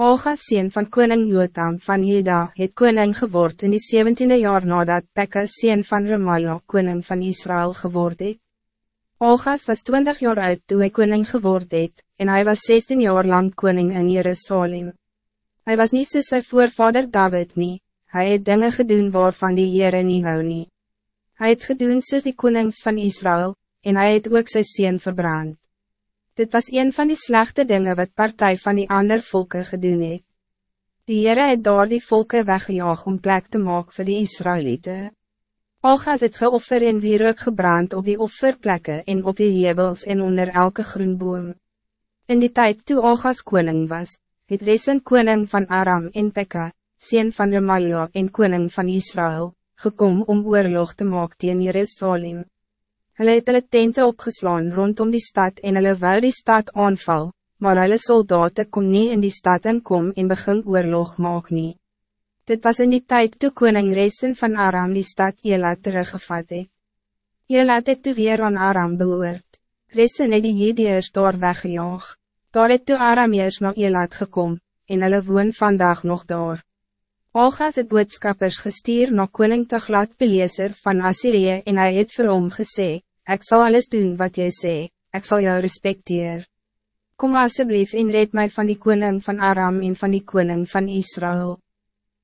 Olgas sien van koning Jotam van Juda het koning geword in die 17e jaar nadat Pekka sien van Remaja koning van Israël geword het. Olgas was 20 jaar oud toen hij koning geword het, en hij was 16 jaar lang koning in Jerusalem. Hij was niet soos sy voorvader David nie, hy het dinge gedoen waarvan die Heere nie hou nie. Hy het gedoen soos die konings van Israël, en hij het ook sy sien verbrand. Dit was een van die slechte dingen wat partij van die ander volken gedoen het. Die Heere het daar die volken weggejaag om plek te maken voor die Israëlieten. Algas het geoffer en wierook gebrand op die offerplekken en op die jebels en onder elke groenboom. In die tijd toe Algas koning was, het Resen koning van Aram en Pekka, sien van Remalia en koning van Israël, gekom om oorlog te maken tegen Jerusalem. Hulle het hulle tente opgeslaan rondom die stad en hulle wou die stad aanval, maar hulle soldaten kon niet in die stad inkom en begin oorlog maak nie. Dit was in die tijd toe koning Resen van Aram die stad Ela teruggevat het. Ela het toe weer aan Aram behoort. Resen het die Jedeers daar weggejaag. Daar het toe Arameers na Elat gekom, en hulle woon vandaag nog daar. Olgas het boodskappers gestuur na koning Teglat Peleser van Assyrië en hy het vir hom gesê, Ik zal alles doen wat jij zegt, ik zal jou respecteren. Kom alsjeblieft en red mij van die koning van Aram en van die koning van Israël.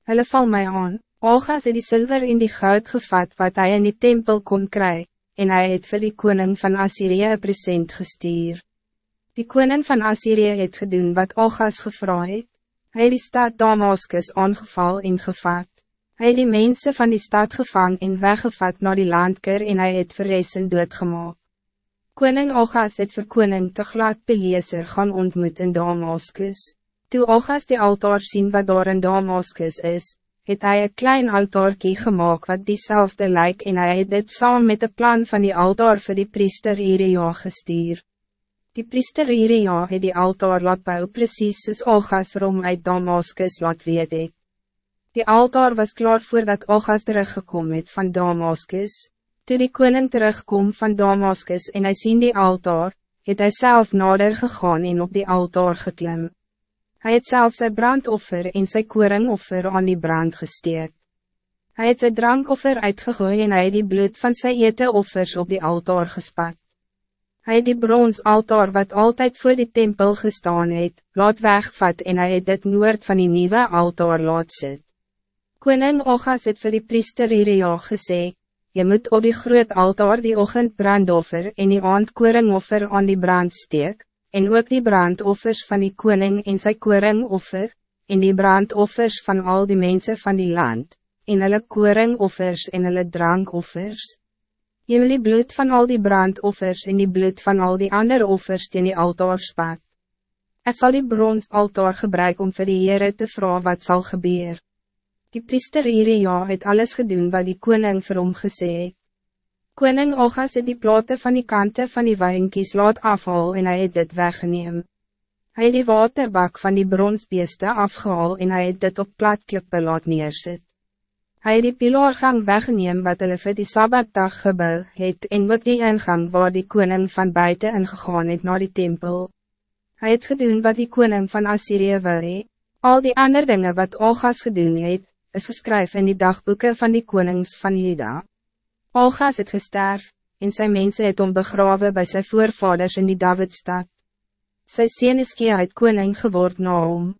Hulle val mij aan, Olga het die zilver in die goud gevat wat hij in die tempel kon krijgen, en hij het vir die koning van Assyrië een present gestuur. Die koning van Assyrië het gedoen wat Olga's gevra het, hy het die stad Damascus aangeval en gevat. Hij die mensen van die stad gevang en weggevat naar die landker en hij het verrezen doodgemaak. Koning Ogas het vir koning te glad Peleeser gaan ontmoet in Damascus. Toe Ogas die altaar zien wat daar in Damascus is, het hij een klein altaarkie gemaakt wat diezelfde lijk en hij het dit saam met de plan van die altaar voor die priester Iria gestuur. Die priester Iria het die altaar laat bou precies soos Ogas vir hom uit Damascus laat weet het. Die altaar was klaar voordat Ogas teruggekomen het van Damascus. Toen die koning terugkom van Damascus en hij sien die altaar, het hij zelf nader gegaan en op die altaar geklim. Hij het zelf zijn brandoffer en zijn koringoffer aan die brand gesteek. Hij het zijn drankoffer uitgegooid en hij het die bloed van zijn eteoffers op die altaar gespat. Hij het die brons altaar wat altijd voor die tempel gestaan het, laat wegvat en hij het dit noord van die nieuwe altaar laat sit. Koning Ogas het vir die priester Iria gesê, Je moet op die groot altaar die ochend brandoffer en die aandkoringoffer aan die brand steek, en ook die brandoffers van die koning en sy koringoffer, en die brandoffers van al die mensen van die land, en hulle koringoffers en hulle drankoffers. Je wil die bloed van al die brandoffers en die bloed van al die andere offers teen die altaar spat. Ik zal die brons altaar gebruiken om vir die Heere te vragen wat zal gebeuren. Die priester Iria het alles gedaan wat die koning vir hom gesê het. Koning Ogas het die plate van die kante van die wijnkies laat afhaal en hij het dit weggeneem. Hij het die waterbak van die bronsbeeste afgehaal en hij het dit op platklippe laat neersit. Hij het die pilaargang weggeneem wat hulle vir die Sabbatdag gebouw het en ook die ingang waar die koning van buiten ingegaan het naar die tempel. Hij het gedaan wat die koning van Assyrië wil hee. Al die andere dingen wat Ogas gedaan het, is geskryf in die dagboeken van die konings van Juda. Olgas het gesterf, en zijn mensen het om begraven bij zijn voorvaders in die Davidstad. Sy sien is uit koning geword na hom.